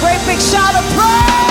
Great big shout of praise.